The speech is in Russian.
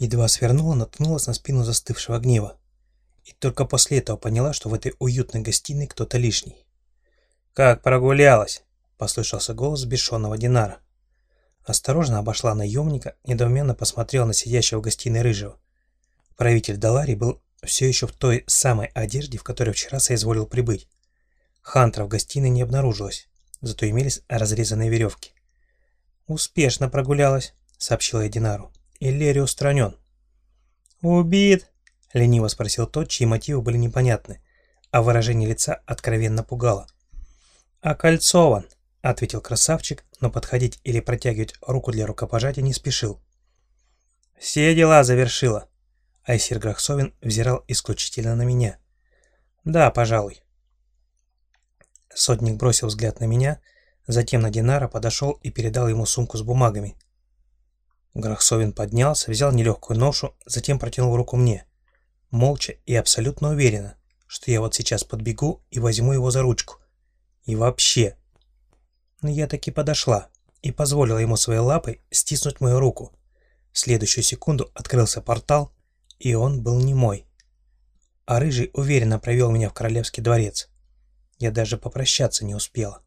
Едва свернула, наткнулась на спину застывшего гнева. И только после этого поняла, что в этой уютной гостиной кто-то лишний. «Как прогулялась?» – послышался голос бешеного Динара. Осторожно обошла наемника, недоуменно посмотрела на сидящего в гостиной рыжего. Правитель Далари был все еще в той самой одежде, в которой вчера соизволил прибыть. Хантера в гостиной не обнаружилось, зато имелись разрезанные веревки. «Успешно прогулялась», — сообщила я Динару. «Иллери устранен». «Убит?» — лениво спросил тот, чьи мотивы были непонятны, а выражение лица откровенно пугало. «Окольцован», — ответил красавчик, но подходить или протягивать руку для рукопожатия не спешил. «Все дела завершила», — Айсир Грахсовин взирал исключительно на меня. «Да, пожалуй». Сотник бросил взгляд на меня, Затем на Динара подошел и передал ему сумку с бумагами. Грахсовин поднялся, взял нелегкую ношу, затем протянул руку мне. Молча и абсолютно уверенно, что я вот сейчас подбегу и возьму его за ручку. И вообще. Но я таки подошла и позволила ему своей лапой стиснуть мою руку. В следующую секунду открылся портал, и он был не мой. А Рыжий уверенно провел меня в королевский дворец. Я даже попрощаться не успела.